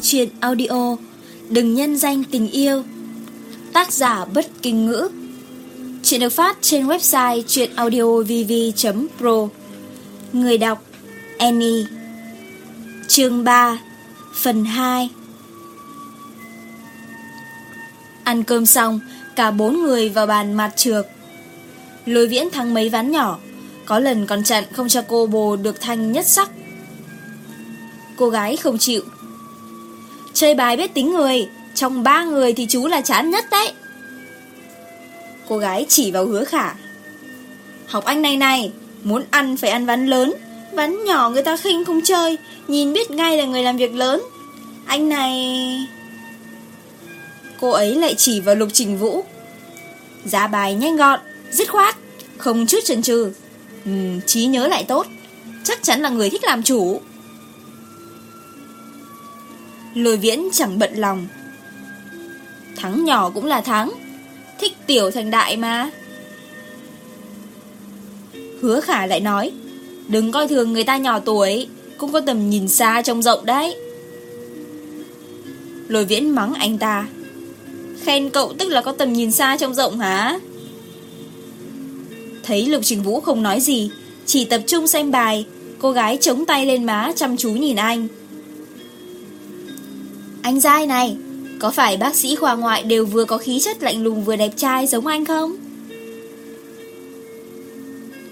truyện audio. Đừng nhân danh tình yêu. Tác giả bất kinh ngữ. Chuyện được phát trên website chuyenaudiovv.pro Người đọc Annie. Chương 3 Phần 2 Ăn cơm xong, cả bốn người vào bàn mặt trược. Lôi viễn thắng mấy ván nhỏ. Có lần còn chặn không cho cô bồ được thanh nhất sắc. Cô gái không chịu. Chơi bài biết tính người, trong ba người thì chú là chán nhất đấy. Cô gái chỉ vào hứa khả. Học anh này này, muốn ăn phải ăn ván lớn, ván nhỏ người ta khinh không chơi, nhìn biết ngay là người làm việc lớn. Anh này... Cô ấy lại chỉ vào lục trình vũ. Giá bài nhanh gọn, dứt khoát, không chút chần chừ. Ừ, trí nhớ lại tốt, chắc chắn là người thích làm chủ. Lôi viễn chẳng bận lòng. Thắng nhỏ cũng là thắng Thích tiểu thành đại mà. Hứa khả lại nói, Đừng coi thường người ta nhỏ tuổi, Cũng có tầm nhìn xa trong rộng đấy. Lôi viễn mắng anh ta, Khen cậu tức là có tầm nhìn xa trong rộng hả? Thấy Lục Trình Vũ không nói gì, Chỉ tập trung xem bài, Cô gái chống tay lên má chăm chú nhìn anh. Anh dai này, có phải bác sĩ khoa ngoại đều vừa có khí chất lạnh lùng vừa đẹp trai giống anh không?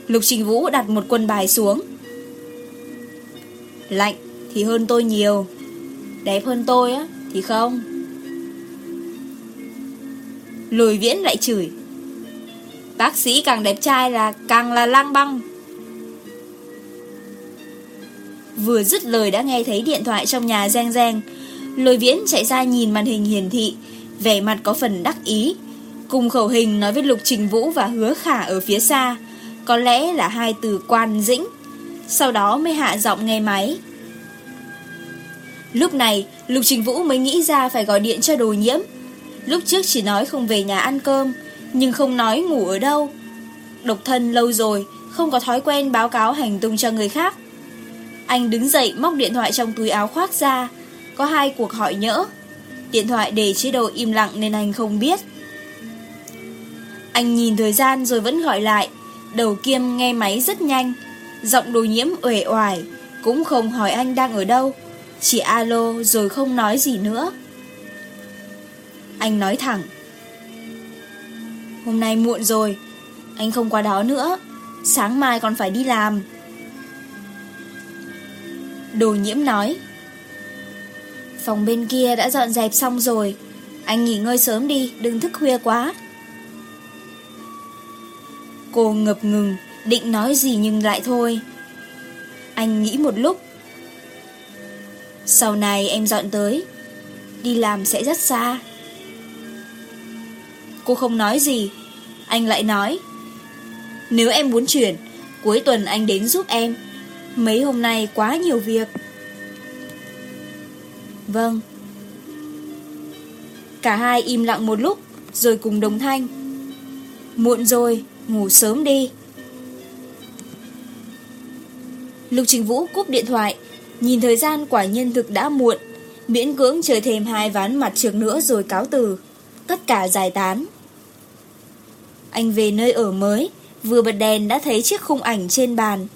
Lục Trình Vũ đặt một quân bài xuống. Lạnh thì hơn tôi nhiều, đẹp hơn tôi á thì không. Lùi viễn lại chửi. Bác sĩ càng đẹp trai là càng là lang băng. Vừa dứt lời đã nghe thấy điện thoại trong nhà reng reng Lôi viễn chạy ra nhìn màn hình hiển thị, vẻ mặt có phần đắc ý. Cùng khẩu hình nói với Lục Trình Vũ và Hứa Khả ở phía xa, có lẽ là hai từ quan dĩnh. Sau đó mới hạ giọng nghe máy. Lúc này, Lục Trình Vũ mới nghĩ ra phải gọi điện cho đồ nhiễm. Lúc trước chỉ nói không về nhà ăn cơm, nhưng không nói ngủ ở đâu. Độc thân lâu rồi, không có thói quen báo cáo hành tung cho người khác. Anh đứng dậy móc điện thoại trong túi áo khoác ra, có hai cuộc hỏi nhỡ. Điện thoại để chế độ im lặng nên anh không biết. Anh nhìn thời gian rồi vẫn gọi lại. Đầu kiêm nghe máy rất nhanh. Giọng đồ nhiễm uể oải, Cũng không hỏi anh đang ở đâu. Chỉ alo rồi không nói gì nữa. Anh nói thẳng. Hôm nay muộn rồi, Anh không qua đó nữa. Sáng mai còn phải đi làm. Đồ nhiễm nói. Phòng bên kia đã dọn dẹp xong rồi. Anh nghỉ ngơi sớm đi, Đừng thức khuya quá. Cô ngập ngừng, Định nói gì nhưng lại thôi. Anh nghĩ một lúc. Sau này em dọn tới, Đi làm sẽ rất xa. Cô không nói gì, Anh lại nói. Nếu em muốn chuyển, Cuối tuần anh đến giúp em. Mấy hôm nay quá nhiều việc. Vâng. Cả hai im lặng một lúc, rồi cùng đồng thanh. Muộn rồi, ngủ sớm đi. Lục Trình Vũ cúp điện thoại, nhìn thời gian quả nhân thực đã muộn, miễn cưỡng chơi thêm hai ván mặt trược nữa rồi cáo từ. Tất cả giải tán. Anh về nơi ở mới, vừa bật đèn đã thấy chiếc khung ảnh trên bàn.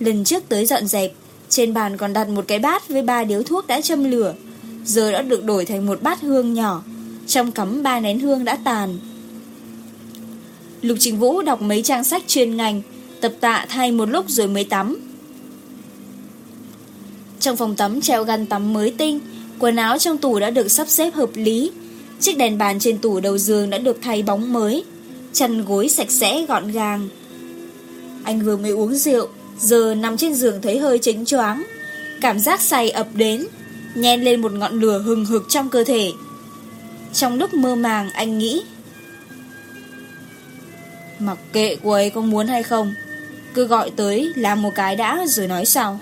Lần trước tới dọn dẹp, trên bàn còn đặt một cái bát với ba điếu thuốc đã châm lửa giờ đã được đổi thành một bát hương nhỏ, trong cắm ba nén hương đã tàn. Lục Trình Vũ đọc mấy trang sách chuyên ngành, tập tạ thay một lúc rồi mới tắm. Trong phòng tắm treo găn tắm mới tinh, quần áo trong tủ đã được sắp xếp hợp lý, chiếc đèn bàn trên tủ đầu giường đã được thay bóng mới, chân gối sạch sẽ gọn gàng. Anh vừa mới uống rượu, giờ nằm trên giường thấy hơi chính choáng, cảm giác say ập đến nhen lên một ngọn lửa hừng hực trong cơ thể. Trong lúc mơ màng, anh nghĩ, Mặc kệ cô ấy có muốn hay không, Cứ gọi tới làm một cái đã rồi nói sau.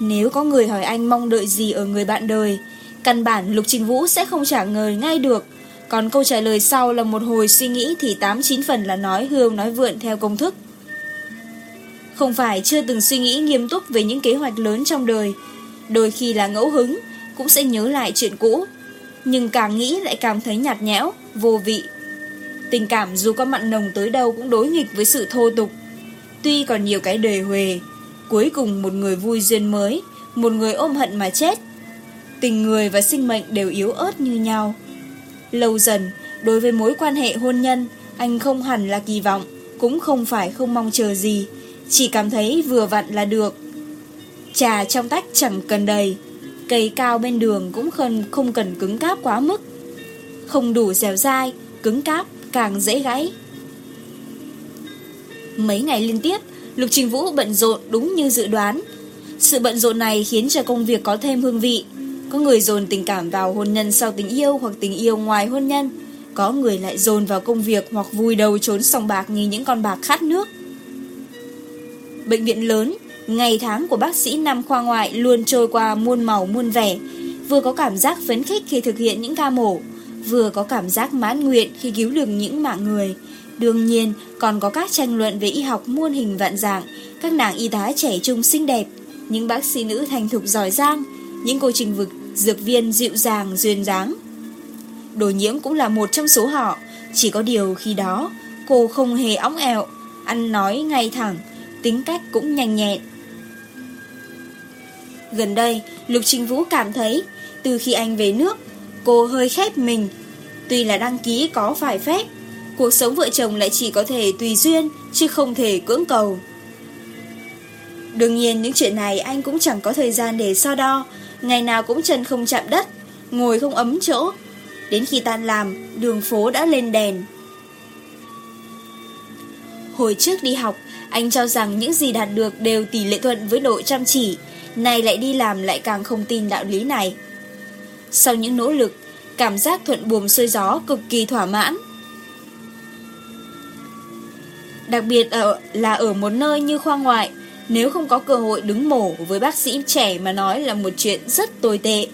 Nếu có người hỏi anh mong đợi gì ở người bạn đời, Căn bản Lục Trình Vũ sẽ không trả lời ngay được. Còn câu trả lời sau là một hồi suy nghĩ Thì 89 phần là nói hương nói vượn theo công thức. Không phải chưa từng suy nghĩ nghiêm túc về những kế hoạch lớn trong đời, đôi khi là ngẫu hứng, cũng sẽ nhớ lại chuyện cũ, nhưng càng nghĩ lại cảm thấy nhạt nhẽo, vô vị. Tình cảm dù có mặn nồng tới đâu cũng đối nghịch với sự thô tục. Tuy còn nhiều cái đề huề, cuối cùng một người vui duyên mới, một người ôm hận mà chết. Tình người và sinh mệnh đều yếu ớt như nhau. Lâu dần, đối với mối quan hệ hôn nhân, anh không hẳn là kỳ vọng, cũng không phải không mong chờ gì, chỉ cảm thấy vừa vặn là được. Trà trong tách chẳng cần đầy, cây cao bên đường cũng không, không cần cứng cáp quá mức. Không đủ dẻo dai, cứng cáp càng dễ gãy. Mấy ngày liên tiếp, Lục Trình Vũ bận rộn đúng như dự đoán. Sự bận rộn này khiến cho công việc có thêm hương vị. Có người dồn tình cảm vào hôn nhân sau tình yêu hoặc tình yêu ngoài hôn nhân. Có người lại dồn vào công việc hoặc vùi đầu trốn sòng bạc như những con bạc khát nước bệnh viện lớn, ngày tháng của bác sĩ năm khoa ngoại luôn trôi qua muôn màu muôn vẻ, vừa có cảm giác phấn khích khi thực hiện những ca mổ, vừa có cảm giác mãn nguyện khi cứu được những mạng người. Đương nhiên, còn có các tranh luận về y học muôn hình vạn dạng, các nàng y tá trẻ trung xinh đẹp, những bác sĩ nữ thành thục giỏi giang, những cô trình vực dược viên dịu dàng duyên dáng. Đồ nhiễm cũng là một trong số họ, chỉ có điều khi đó cô không hề óng ẹo, ăn nói ngay thẳng, tính cách cũng nhanh nhẹn. Gần đây, Lục trinh Vũ cảm thấy, từ khi anh về nước, cô hơi khép mình. Tuy là đăng ký có phải phép, cuộc sống vợ chồng lại chỉ có thể tùy duyên, chứ không thể cưỡng cầu. Đương nhiên những chuyện này anh cũng chẳng có thời gian để so đo, ngày nào cũng chân không chạm đất, ngồi không ấm chỗ. Đến khi tan làm, đường phố đã lên đèn. Hồi trước đi học, anh cho rằng những gì đạt được đều tỷ lệ thuận với độ chăm chỉ, nay lại đi làm lại càng không tin đạo lý này. Sau những nỗ lực, cảm giác thuận buồm xuôi gió cực kỳ thỏa mãn. Đặc biệt ở, là ở một nơi như khoa ngoại, nếu không có cơ hội đứng mổ với bác sĩ trẻ mà nói là một chuyện rất tồi tệ.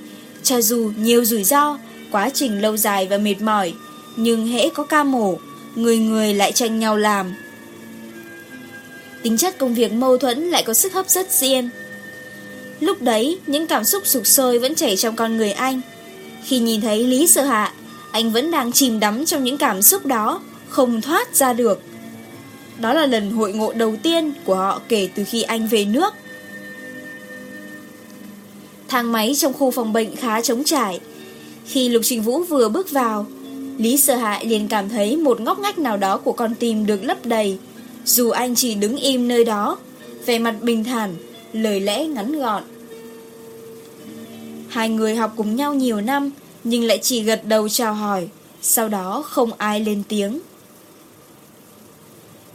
Cho dù nhiều rủi ro, quá trình lâu dài và mệt mỏi, nhưng hễ có ca mổ, người người lại tranh nhau làm. Tính chất công việc mâu thuẫn lại có sức hấp rất riêng. Lúc đấy, những cảm xúc sục sôi vẫn chảy trong con người anh. Khi nhìn thấy Lý sơ Hạ, anh vẫn đang chìm đắm trong những cảm xúc đó, không thoát ra được. Đó là lần hội ngộ đầu tiên của họ kể từ khi anh về nước. Thang máy trong khu phòng bệnh khá trống trải. Khi Lục Trình Vũ vừa bước vào, Lý sơ hạ liền cảm thấy một ngóc ngách nào đó của con tim được lấp đầy, dù anh chỉ đứng im nơi đó Về mặt bình thản, Lời lẽ ngắn gọn. Hai người học cùng nhau nhiều năm, Nhưng lại chỉ gật đầu chào hỏi, Sau đó không ai lên tiếng.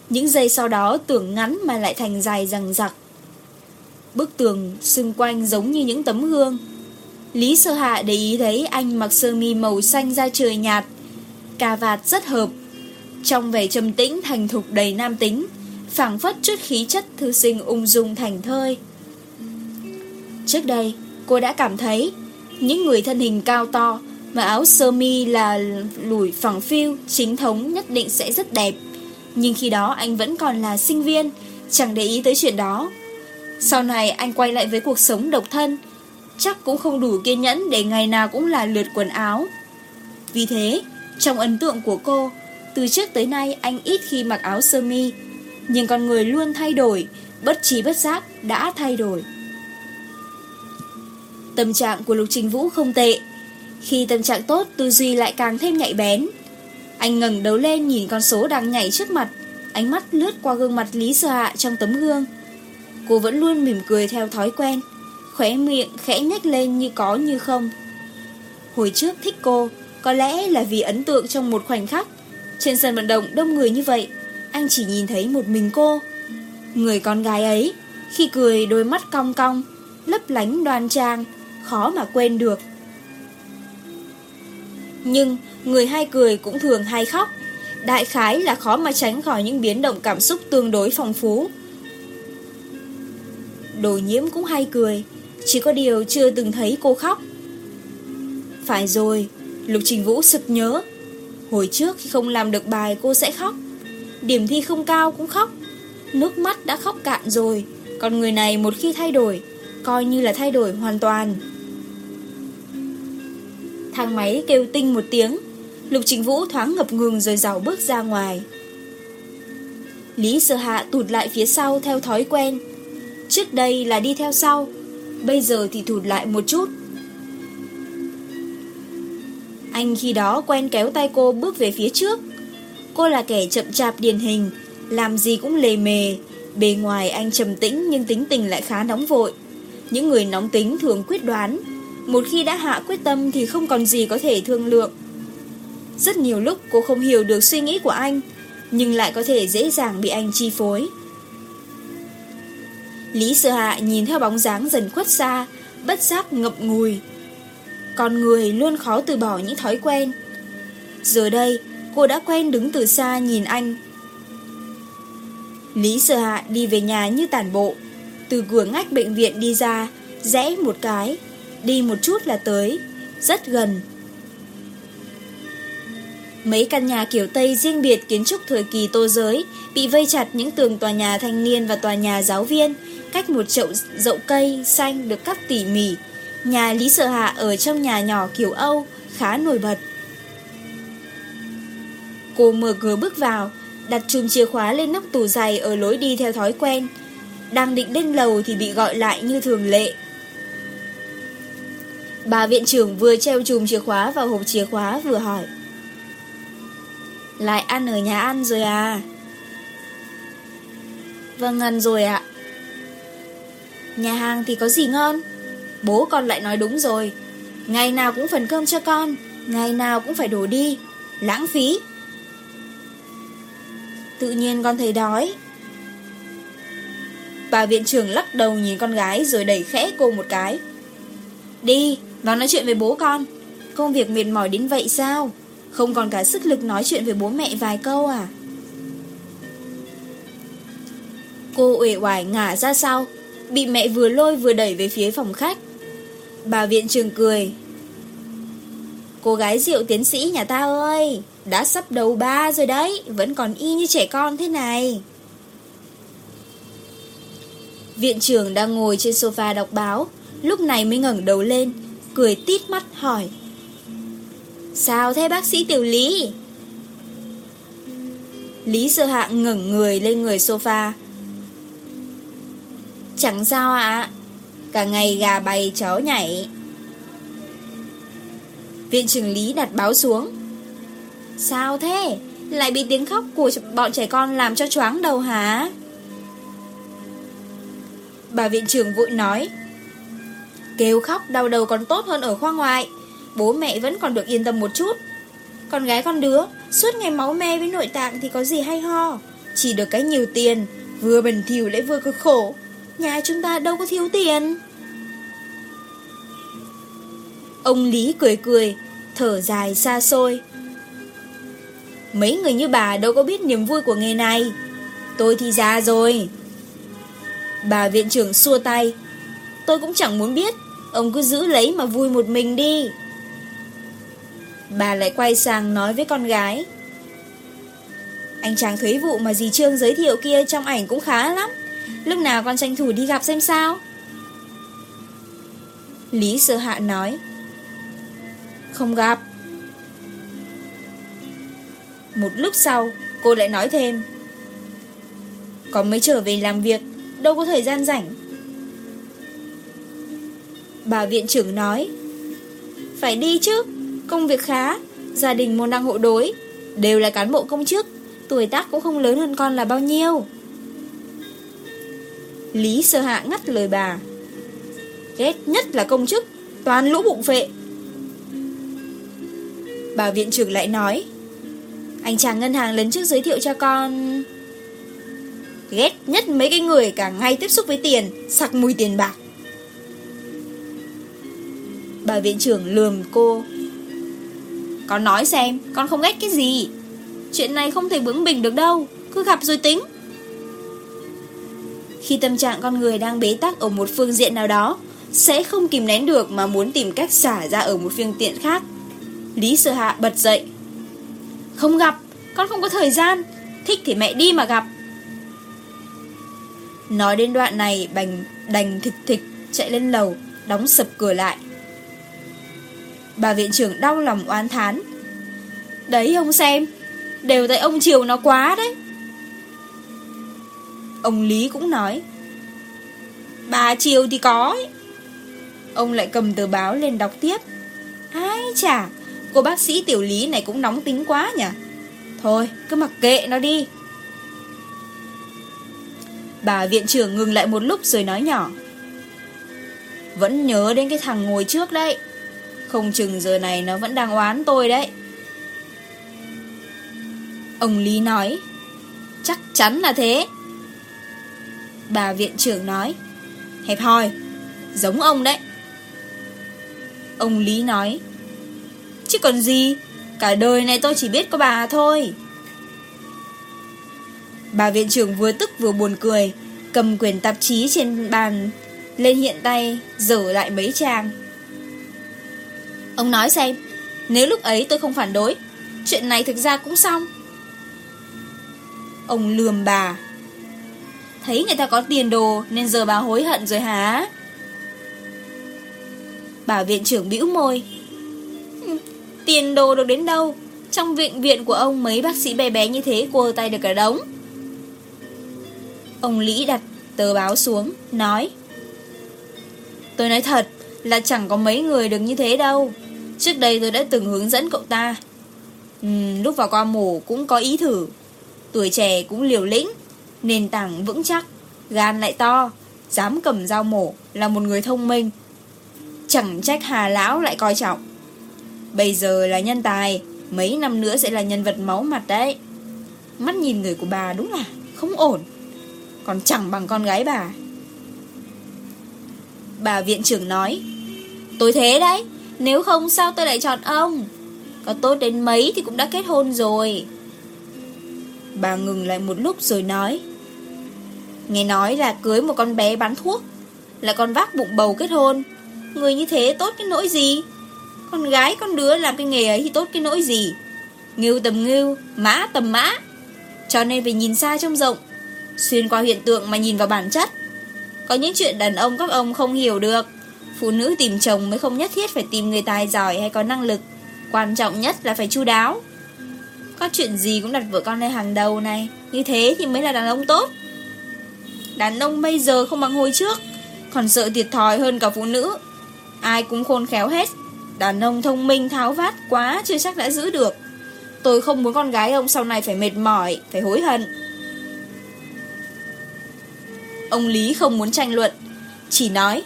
Những giây sau đó tưởng ngắn mà lại thành dài rằng rặc Bức tường xung quanh giống như những tấm gương. Lý sơ hạ để ý thấy anh mặc sơ mi màu xanh da trời nhạt, Cà vạt rất hợp trong vẻ trầm tĩnh thành thục đầy nam tính, phảng phất trước khí chất thư sinh ung dung thành thơi. Trước đây, cô đã cảm thấy Những người thân hình cao to Mà áo sơ mi là lùi phẳng phiu, Chính thống nhất định sẽ rất đẹp. Nhưng khi đó anh vẫn còn là sinh viên, Chẳng để ý tới chuyện đó. Sau này anh quay lại với cuộc sống độc thân, Chắc cũng không đủ kiên nhẫn Để ngày nào cũng là lượt quần áo. Vì thế, trong ấn tượng của cô từ trước tới nay anh ít khi mặc áo sơ mi, nhưng con người luôn thay đổi, bất trí bất giác đã thay đổi. Tâm trạng của Lục Trình Vũ không tệ. Khi tâm trạng tốt, tư duy lại càng thêm nhạy bén. Anh ngẩng đầu lên nhìn con số đang nhảy trước mặt, ánh mắt lướt qua gương mặt Lý Sơ Hạ trong tấm gương. Cô vẫn luôn mỉm cười theo thói quen, khóe miệng khẽ nhếch lên như có như không. Hồi trước thích cô, có lẽ là vì ấn tượng trong một khoảnh khắc trên sân vận động đông người như vậy, anh chỉ nhìn thấy một mình cô. Người con gái ấy, khi cười đôi mắt cong cong, lấp lánh đoan trang, khó mà quên được. Nhưng người hay cười cũng thường hay khóc, đại khái là khó mà tránh khỏi những biến động cảm xúc tương đối phong phú. Đồ nhiễm cũng hay cười, chỉ có điều chưa từng thấy cô khóc. Phải rồi, Lục Trình Vũ sực nhớ, Hồi trước khi không làm được bài, cô sẽ khóc. Điểm thi không cao cũng khóc. Nước mắt đã khóc cạn rồi. Còn người này một khi thay đổi, Coi như là thay đổi hoàn toàn. Thang máy kêu tinh một tiếng. Lục Trình Vũ thoáng ngập ngừng rồi rào bước ra ngoài. Lý Sơ Hạ tụt lại phía sau theo thói quen. Trước đây là đi theo sau, Bây giờ thì thụt lại một chút. Anh khi đó quen kéo tay cô bước về phía trước. Cô là kẻ chậm chạp điển hình, làm gì cũng lề mề. Bề ngoài anh trầm tĩnh nhưng tính tình lại khá nóng vội. Những người nóng tính thường quyết đoán, một khi đã hạ quyết tâm thì không còn gì có thể thương lượng. Rất nhiều lúc cô không hiểu được suy nghĩ của anh, nhưng lại có thể dễ dàng bị anh chi phối. Lý Sơ Hạ nhìn theo bóng dáng dần khuất xa, bất giác ngập ngùi con người luôn khó từ bỏ những thói quen. Giờ đây, cô đã quen đứng từ xa nhìn anh. Lý sơ hạ đi về nhà như tản bộ. Từ cửa ngách bệnh viện đi ra, rẽ một cái, đi một chút là tới, rất gần. Mấy căn nhà kiểu Tây riêng biệt kiến trúc thời kỳ tô giới bị vây chặt những tường tòa nhà thanh niên và tòa nhà giáo viên, cách một chậu rậu cây xanh được cắt tỉ mỉ, Nhà Lý Sợ Hạ ở trong nhà nhỏ kiểu Âu khá nổi bật. Cô mở cửa bước vào, đặt chùm chìa khóa lên nắp tủ giày ở lối đi theo thói quen. Đang định lên lầu thì bị gọi lại như thường lệ. Bà viện trưởng vừa treo chùm chìa khóa vào hộp chìa khóa vừa hỏi. Lại ăn ở nhà ăn rồi à? Vâng ăn rồi ạ. Nhà hàng thì có gì ngon? Bố con lại nói đúng rồi. Ngày nào cũng phần cơm cho con Ngày nào cũng phải đổ đi. Lãng phí. Tự nhiên con thấy đói. Bà viện trưởng lắc đầu nhìn con gái Rồi đẩy khẽ cô một cái. Đi, nó nói chuyện với bố con. Công việc mệt mỏi đến vậy sao? Không còn cả sức lực nói chuyện với bố mẹ vài câu à? Cô uể oải ngả ra sau. Bị mẹ vừa lôi vừa đẩy về phía phòng khách. Bà viện trường cười. Cô gái rượu tiến sĩ nhà ta ơi, Đã sắp đầu ba rồi đấy, Vẫn còn y như trẻ con thế này. Viện trưởng đang ngồi trên sofa đọc báo, Lúc này mới ngẩn đầu lên, Cười tít mắt hỏi. Sao thế bác sĩ tiểu lý? Lý sợ hạng ngẩn người lên người sofa. Chẳng sao ạ Cả ngày gà bay, chó nhảy. Viện trưởng Lý đặt báo xuống. Sao thế? Lại bị tiếng khóc của bọn trẻ con Làm cho choáng đầu hả? Bà viện trưởng vội nói, Kêu khóc, đau đầu còn tốt hơn ở khoa ngoại. Bố mẹ vẫn còn được yên tâm một chút. Con gái con đứa, Suốt ngày máu me với nội tạng thì có gì hay ho. Chỉ được cái nhiều tiền, Vừa bẩn thỉu lại vừa cực khổ. Nhà chúng ta đâu có thiếu tiền. Ông Lý cười cười, Thở dài xa xôi. Mấy người như bà đâu có biết niềm vui của nghề này. Tôi thì già rồi. Bà viện trưởng xua tay. Tôi cũng chẳng muốn biết, Ông cứ giữ lấy mà vui một mình đi. Bà lại quay sang nói với con gái. Anh chàng thuế vụ mà dì Trương giới thiệu kia trong ảnh cũng khá lắm. Lúc nào con tranh thủ đi gặp xem sao? Lý sợ hạ nói. Không gặp. Một lúc sau, cô lại nói thêm. Con mới trở về làm việc, Đâu có thời gian rảnh. Bà viện trưởng nói. Phải đi chứ, Công việc khá, Gia đình môn đang hộ đối, Đều là cán bộ công chức, Tuổi tác cũng không lớn hơn con là bao nhiêu. Lý sơ hạ ngắt lời bà. Ghét nhất là công chức, Toàn lũ bụng phệ. Bà viện trưởng lại nói, Anh chàng ngân hàng lần trước giới thiệu cho con. Ghét nhất mấy cái người cả ngay tiếp xúc với tiền, Sặc mùi tiền bạc. Bà viện trưởng lườm cô. Con nói xem, Con không ghét cái gì. Chuyện này không thể bướng bình được đâu, Cứ gặp rồi tính khi tâm trạng con người đang bế tắc ở một phương diện nào đó, sẽ không kìm nén được mà muốn tìm cách xả ra ở một phương tiện khác. Lý sơ Hạ bật dậy. Không gặp, con không có thời gian, thích thì mẹ đi mà gặp. Nói đến đoạn này, bành đành thịch thịch chạy lên lầu, đóng sập cửa lại. Bà viện trưởng đau lòng oan thán. Đấy ông xem, đều tại ông chiều nó quá đấy. Ông Lý cũng nói, Bà chiều thì có ấy. Ông lại cầm tờ báo lên đọc tiếp. Ai chả Cô bác sĩ tiểu lý này cũng nóng tính quá nhỉ? Thôi, cứ mặc kệ nó đi. Bà viện trưởng ngừng lại một lúc rồi nói nhỏ, Vẫn nhớ đến cái thằng ngồi trước đấy. Không chừng giờ này nó vẫn đang oán tôi đấy. Ông Lý nói, Chắc chắn là thế bà viện trưởng nói. Hẹp hòi, giống ông đấy. Ông Lý nói. Chứ còn gì, cả đời này tôi chỉ biết có bà thôi. Bà viện trưởng vừa tức vừa buồn cười, cầm quyển tạp chí trên bàn, lên hiện tay, dở lại mấy trang. Ông nói xem, nếu lúc ấy tôi không phản đối, chuyện này thực ra cũng xong. Ông lườm bà, Thấy người ta có tiền đồ Nên giờ bà hối hận rồi hả? Bà viện trưởng bĩu môi. Tiền đồ được đến đâu? Trong viện viện của ông Mấy bác sĩ bé bé như thế Cô tay được cả đống. Ông Lý đặt tờ báo xuống Nói Tôi nói thật là chẳng có mấy người được như thế đâu. Trước đây tôi đã từng hướng dẫn cậu ta. Ừ, Lúc vào qua mổ cũng có ý thử. Tuổi trẻ cũng liều lĩnh nền tảng vững chắc, gan lại to, dám cầm dao mổ là một người thông minh. Chẳng trách Hà Lão lại coi trọng. Bây giờ là nhân tài, mấy năm nữa sẽ là nhân vật máu mặt đấy. Mắt nhìn người của bà đúng là không ổn, còn chẳng bằng con gái bà. Bà viện trưởng nói, tôi thế đấy, nếu không sao tôi lại chọn ông. Có tốt đến mấy thì cũng đã kết hôn rồi. Bà ngừng lại một lúc rồi nói Nghe nói là cưới một con bé bán thuốc, Là con vác bụng bầu kết hôn. Người như thế tốt cái nỗi gì? Con gái, con đứa làm cái nghề ấy thì tốt cái nỗi gì? Ngưu tầm ngưu Mã tầm mã. Cho nên phải nhìn xa trông rộng, Xuyên qua hiện tượng mà nhìn vào bản chất. Có những chuyện đàn ông các ông không hiểu được, Phụ nữ tìm chồng mới không nhất thiết phải tìm người tài giỏi hay có năng lực. Quan trọng nhất là phải chu đáo. Có chuyện gì cũng đặt vợ con lên hàng đầu này, Như thế thì mới là đàn ông tốt đàn ông bây giờ không bằng hồi trước, còn sợ thiệt thòi hơn cả phụ nữ. Ai cũng khôn khéo hết, đàn ông thông minh tháo vát quá chưa chắc đã giữ được. Tôi không muốn con gái ông sau này phải mệt mỏi, phải hối hận. Ông Lý không muốn tranh luận, chỉ nói.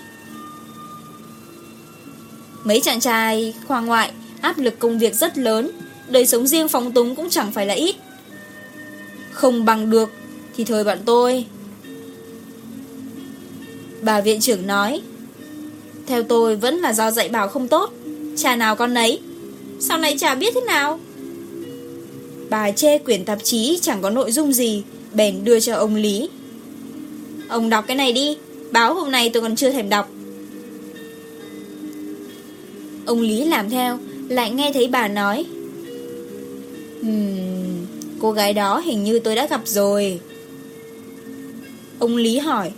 Mấy chàng trai khoa ngoại, áp lực công việc rất lớn, đời sống riêng phóng túng cũng chẳng phải là ít. Không bằng được, thì thời bạn tôi Bà viện trưởng nói. Theo tôi vẫn là do dạy bảo không tốt. Cha nào con nấy. Sau này cha biết thế nào? Bà chê quyển tạp chí chẳng có nội dung gì, Bèn đưa cho ông Lý. Ông đọc cái này đi, Báo hôm nay tôi còn chưa thèm đọc. Ông Lý làm theo, Lại nghe thấy bà nói. Ừm, Cô gái đó hình như tôi đã gặp rồi. Ông Lý hỏi.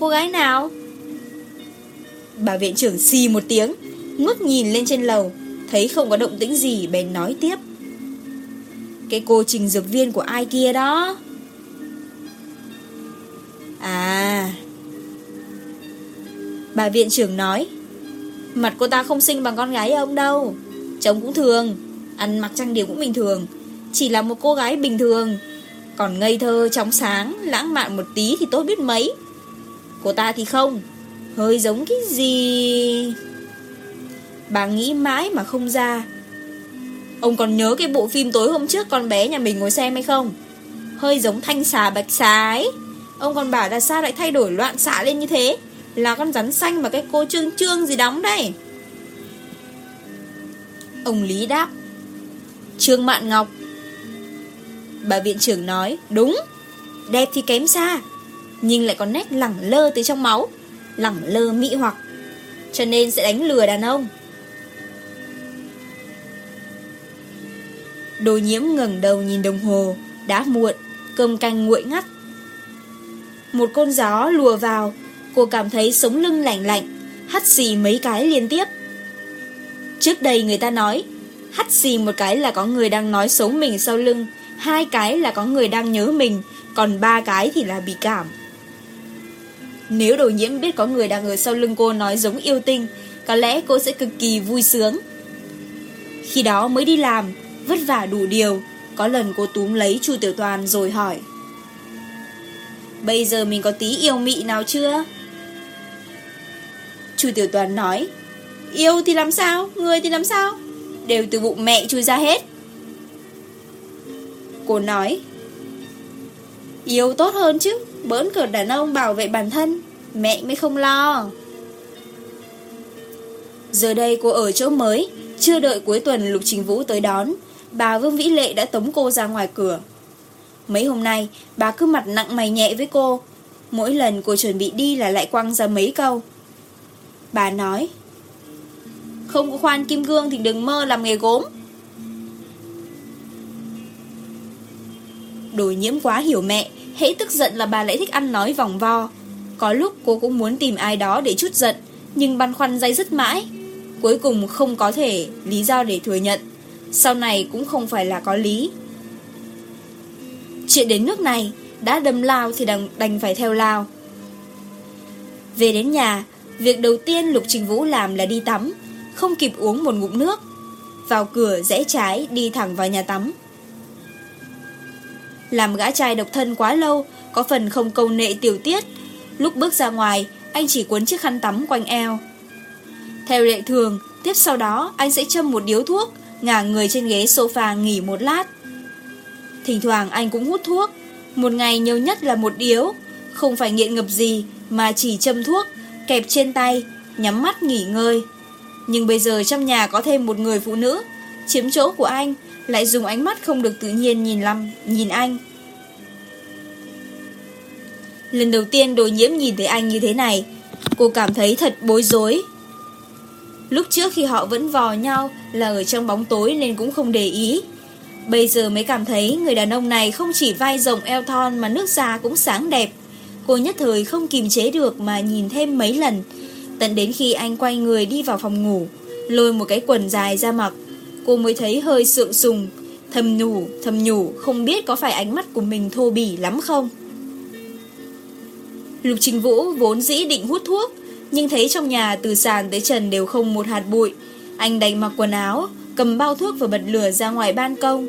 Cô gái nào? Bà viện trưởng xì một tiếng, ngước nhìn lên trên lầu, thấy không có động tĩnh gì bèn nói tiếp. Cái cô trình dược viên của ai kia đó? À... Bà viện trưởng nói, mặt cô ta không xinh bằng con gái ông đâu. Chồng cũng thường, ăn mặc trang điểm cũng bình thường, chỉ là một cô gái bình thường. Còn ngây thơ, chóng sáng, lãng mạn một tí thì tốt biết mấy. Của ta thì không? Hơi giống cái gì? Bà nghĩ mãi mà không ra. Ông còn nhớ cái bộ phim tối hôm trước Con bé nhà mình ngồi xem hay không? Hơi giống thanh xà bạch xà ấy. Ông còn bảo là sao lại thay đổi loạn xạ lên như thế? Là con rắn xanh và cái cô Trương Trương gì đóng đây? Ông Lý đáp. Trương Mạn Ngọc. Bà viện trưởng nói, Đúng, Đẹp thì kém xa nhưng lại có nét lẳng lơ từ trong máu, lẳng lơ mị hoặc, cho nên sẽ đánh lừa đàn ông. Đồ nhiễm ngẩng đầu nhìn đồng hồ, đã muộn, cơm canh nguội ngắt. Một cơn gió lùa vào, cô cảm thấy sống lưng lạnh lạnh, hắt xì mấy cái liên tiếp. Trước đây người ta nói, hắt xì một cái là có người đang nói xấu mình sau lưng, hai cái là có người đang nhớ mình, còn ba cái thì là bị cảm. Nếu đồ nhiễm biết có người đang ở sau lưng cô nói giống yêu tinh, có lẽ cô sẽ cực kỳ vui sướng. Khi đó mới đi làm, vất vả đủ điều, có lần cô túm lấy Chu Tiểu Toàn rồi hỏi. Bây giờ mình có tí yêu mị nào chưa? Chu Tiểu Toàn nói, yêu thì làm sao, người thì làm sao, đều từ bụng mẹ chui ra hết. Cô nói, yêu tốt hơn chứ bớn cợt đàn ông bảo vệ bản thân, Mẹ mới không lo. Giờ đây cô ở chỗ mới, Chưa đợi cuối tuần Lục Trình Vũ tới đón, Bà Vương Vĩ Lệ đã tống cô ra ngoài cửa. Mấy hôm nay, Bà cứ mặt nặng mày nhẹ với cô, Mỗi lần cô chuẩn bị đi là lại quăng ra mấy câu. Bà nói, Không có khoan kim gương thì đừng mơ làm nghề gốm. Đồ nhiễm quá hiểu mẹ Hễ tức giận là bà lại thích ăn nói vòng vo. Có lúc cô cũng muốn tìm ai đó để chút giận Nhưng băn khoăn dây dứt mãi. Cuối cùng không có thể lý do để thừa nhận. Sau này cũng không phải là có lý. Chuyện đến nước này Đã đâm lao thì đành, đành phải theo lao. Về đến nhà Việc đầu tiên Lục Trình Vũ làm là đi tắm Không kịp uống một ngụm nước. Vào cửa rẽ trái đi thẳng vào nhà tắm. Làm gã trai độc thân quá lâu, Có phần không câu nệ tiểu tiết. Lúc bước ra ngoài, Anh chỉ cuốn chiếc khăn tắm quanh eo. Theo lệ thường, Tiếp sau đó, anh sẽ châm một điếu thuốc, Ngả người trên ghế sofa nghỉ một lát. Thỉnh thoảng anh cũng hút thuốc. Một ngày nhiều nhất là một điếu. Không phải nghiện ngập gì, Mà chỉ châm thuốc, Kẹp trên tay, Nhắm mắt nghỉ ngơi. Nhưng bây giờ trong nhà có thêm một người phụ nữ, Chiếm chỗ của anh lại dùng ánh mắt không được tự nhiên nhìn lăm, nhìn anh. Lần đầu tiên đồ nhiễm nhìn thấy anh như thế này, cô cảm thấy thật bối rối. Lúc trước khi họ vẫn vò nhau là ở trong bóng tối nên cũng không để ý. Bây giờ mới cảm thấy người đàn ông này không chỉ vai rộng eo thon mà nước da cũng sáng đẹp. Cô nhất thời không kìm chế được mà nhìn thêm mấy lần, tận đến khi anh quay người đi vào phòng ngủ, lôi một cái quần dài ra mặc cô mới thấy hơi sượng sùng, thầm nhủ, thầm nhủ, không biết có phải ánh mắt của mình thô bỉ lắm không. Lục Trình Vũ vốn dĩ định hút thuốc, nhưng thấy trong nhà từ sàn tới trần đều không một hạt bụi. Anh đành mặc quần áo, cầm bao thuốc và bật lửa ra ngoài ban công.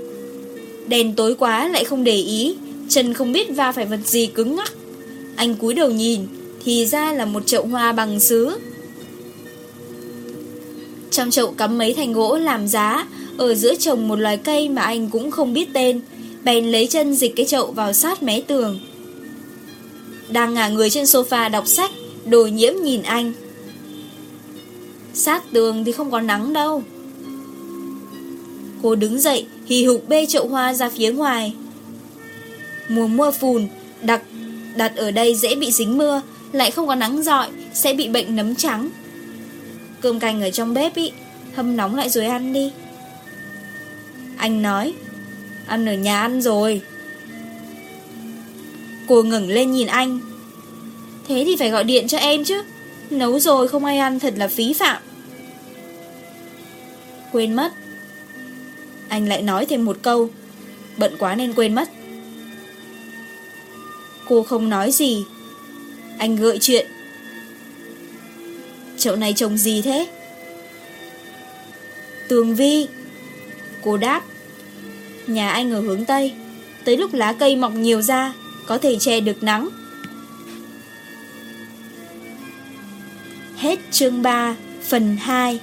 Đèn tối quá lại không để ý, chân không biết va phải vật gì cứng ngắc. Anh cúi đầu nhìn, thì ra là một chậu hoa bằng sứ trong chậu cắm mấy thành gỗ làm giá, ở giữa trồng một loài cây mà anh cũng không biết tên, bèn lấy chân dịch cái chậu vào sát mé tường. Đang ngả người trên sofa đọc sách, đồ nhiễm nhìn anh. Sát tường thì không có nắng đâu. Cô đứng dậy, hì hục bê chậu hoa ra phía ngoài. Mùa mưa phùn, đặc đặt ở đây dễ bị dính mưa, lại không có nắng rọi, sẽ bị bệnh nấm trắng. Cơm canh ở trong bếp ý, Hâm nóng lại rồi ăn đi. Anh nói, Ăn ở nhà ăn rồi. Cô ngẩng lên nhìn anh. Thế thì phải gọi điện cho em chứ, Nấu rồi không ai ăn thật là phí phạm. Quên mất. Anh lại nói thêm một câu, Bận quá nên quên mất. Cô không nói gì. Anh gợi chuyện. Chậu này trồng gì thế? Tường vi, Cô đáp. Nhà anh ở hướng Tây. Tới lúc lá cây mọc nhiều ra, Có thể che được nắng. Hết chương 3 phần 2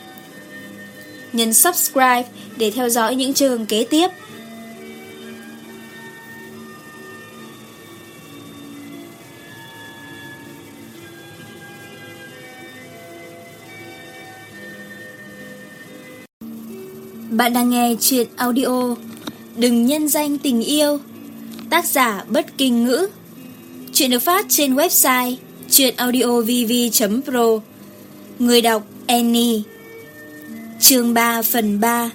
Nhấn subscribe để theo dõi những chương kế tiếp. Bạn đang nghe chuyện audio Đừng nhân danh tình yêu, Tác giả bất kinh ngữ. Chuyện được phát trên website chuyenaudiovv.pro Người đọc Annie. Chương 3 phần 3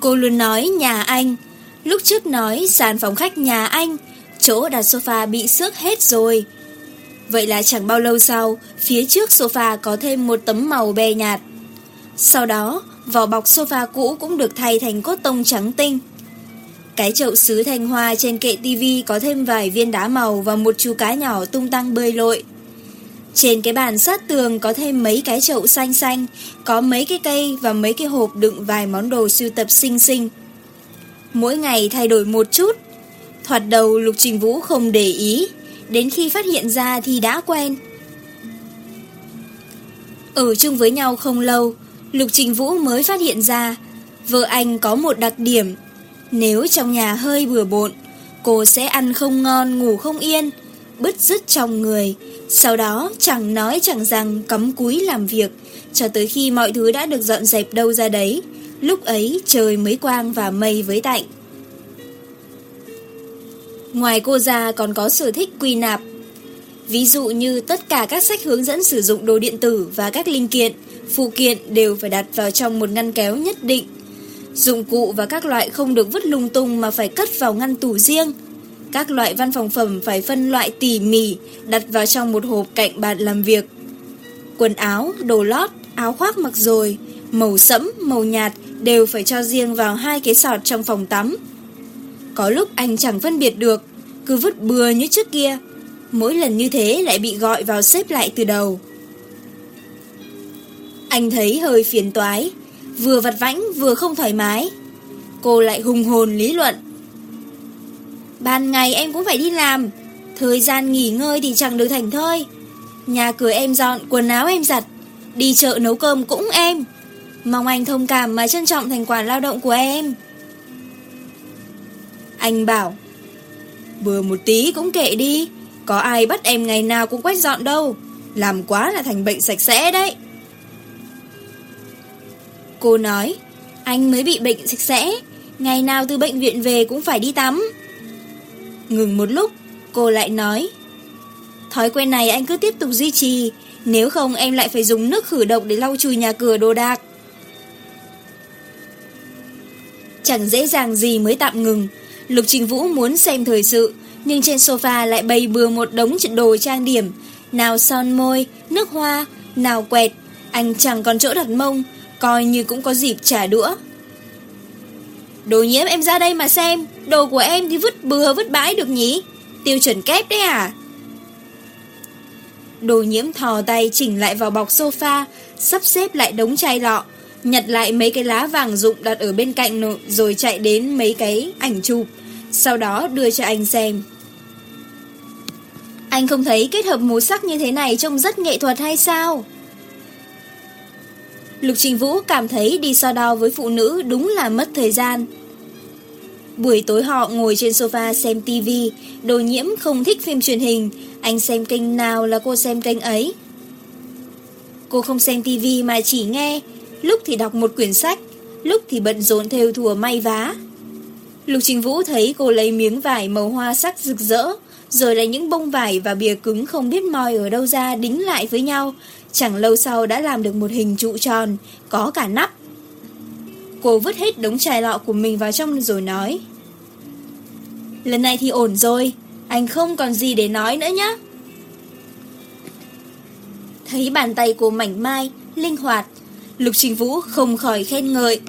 Cô luôn nói nhà anh. Lúc trước nói sàn phòng khách nhà anh, Chỗ đặt sofa bị xước hết rồi. Vậy là chẳng bao lâu sau, Phía trước sofa có thêm một tấm màu be nhạt. Sau đó, vỏ bọc sofa cũ cũng được thay thành cốt tông trắng tinh. Cái chậu sứ thanh hoa trên kệ tivi có thêm vài viên đá màu và một chú cá nhỏ tung tăng bơi lội. Trên cái bàn sát tường có thêm mấy cái chậu xanh xanh, có mấy cái cây và mấy cái hộp đựng vài món đồ sưu tập xinh xinh. Mỗi ngày thay đổi một chút. Thoạt đầu Lục Trình Vũ không để ý, đến khi phát hiện ra thì đã quen. Ở chung với nhau không lâu, Lục Trình Vũ mới phát hiện ra, Vợ anh có một đặc điểm. Nếu trong nhà hơi bừa bộn, Cô sẽ ăn không ngon, ngủ không yên, Bứt rứt trong người. Sau đó chẳng nói chẳng rằng cấm cúi làm việc, Cho tới khi mọi thứ đã được dọn dẹp đâu ra đấy, Lúc ấy trời mới quang và mây với tạnh. Ngoài cô ra còn có sở thích quy nạp. Ví dụ như tất cả các sách hướng dẫn sử dụng đồ điện tử và các linh kiện phụ kiện đều phải đặt vào trong một ngăn kéo nhất định. Dụng cụ và các loại không được vứt lung tung mà phải cất vào ngăn tủ riêng. Các loại văn phòng phẩm phải phân loại tỉ mỉ, đặt vào trong một hộp cạnh bàn làm việc. Quần áo, đồ lót, áo khoác mặc rồi, màu sẫm, màu nhạt đều phải cho riêng vào hai cái sọt trong phòng tắm. Có lúc anh chẳng phân biệt được, cứ vứt bừa như trước kia. Mỗi lần như thế lại bị gọi vào xếp lại từ đầu. Anh thấy hơi phiền toái, vừa vặt vãnh vừa không thoải mái. Cô lại hùng hồn lý luận. Ban ngày em cũng phải đi làm, thời gian nghỉ ngơi thì chẳng được thành thôi. Nhà cửa em dọn, quần áo em giặt, đi chợ nấu cơm cũng em. Mong anh thông cảm mà trân trọng thành quả lao động của em. Anh bảo, vừa một tí cũng kệ đi, có ai bắt em ngày nào cũng quét dọn đâu, làm quá là thành bệnh sạch sẽ đấy. Cô nói, anh mới bị bệnh sạch sẽ, ngày nào từ bệnh viện về cũng phải đi tắm. Ngừng một lúc, cô lại nói, thói quen này anh cứ tiếp tục duy trì, nếu không em lại phải dùng nước khử độc để lau chùi nhà cửa đồ đạc. Chẳng dễ dàng gì mới tạm ngừng, Lục Trình Vũ muốn xem thời sự, nhưng trên sofa lại bày bừa một đống đồ trang điểm, nào son môi, nước hoa, nào quẹt, anh chẳng còn chỗ đặt mông, coi như cũng có dịp trả đũa. Đồ nhiễm em ra đây mà xem, đồ của em thì vứt bừa vứt bãi được nhỉ? Tiêu chuẩn kép đấy à? Đồ nhiễm thò tay chỉnh lại vào bọc sofa, sắp xếp lại đống chai lọ, nhặt lại mấy cái lá vàng rụng đặt ở bên cạnh nội rồi chạy đến mấy cái ảnh chụp, sau đó đưa cho anh xem. Anh không thấy kết hợp màu sắc như thế này trông rất nghệ thuật hay sao? Lục Trình Vũ cảm thấy đi so đo với phụ nữ đúng là mất thời gian. Buổi tối họ ngồi trên sofa xem tivi, đồ nhiễm không thích phim truyền hình, anh xem kênh nào là cô xem kênh ấy. Cô không xem tivi mà chỉ nghe, lúc thì đọc một quyển sách, lúc thì bận rộn theo thùa may vá. Lục Trình Vũ thấy cô lấy miếng vải màu hoa sắc rực rỡ, rồi là những bông vải và bìa cứng không biết moi ở đâu ra đính lại với nhau. Chẳng lâu sau đã làm được một hình trụ tròn, có cả nắp. Cô vứt hết đống chai lọ của mình vào trong rồi nói. Lần này thì ổn rồi, anh không còn gì để nói nữa nhé. Thấy bàn tay của mảnh mai, linh hoạt, Lục Trình Vũ không khỏi khen ngợi.